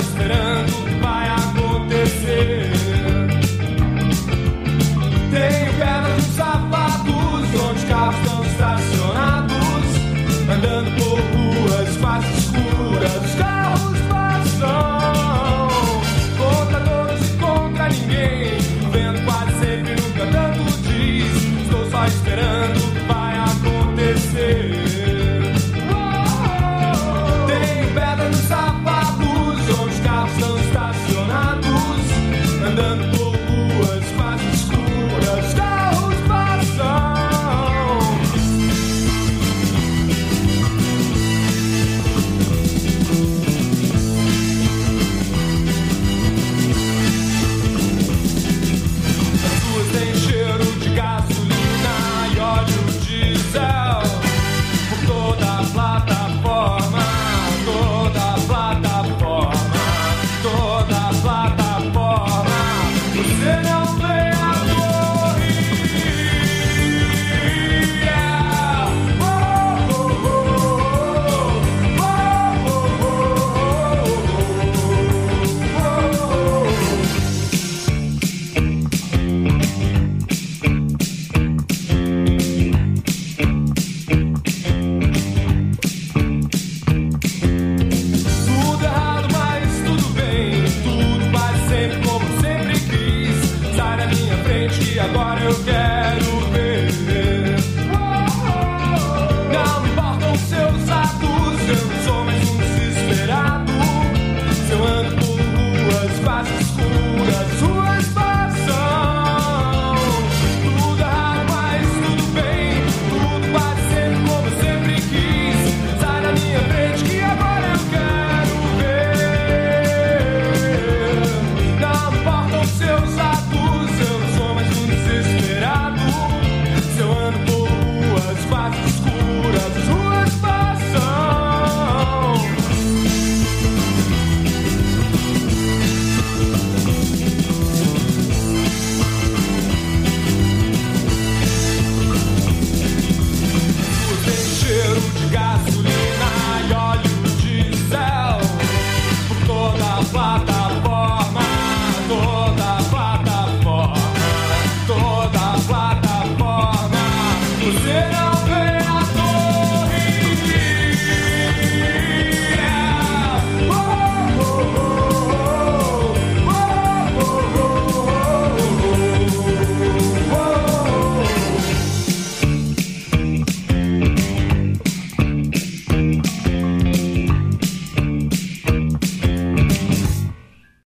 esperando o que vai acontecer. Tenho pedras nos sapatos, onde carros estão estacionados, andando por ruas quase escuras.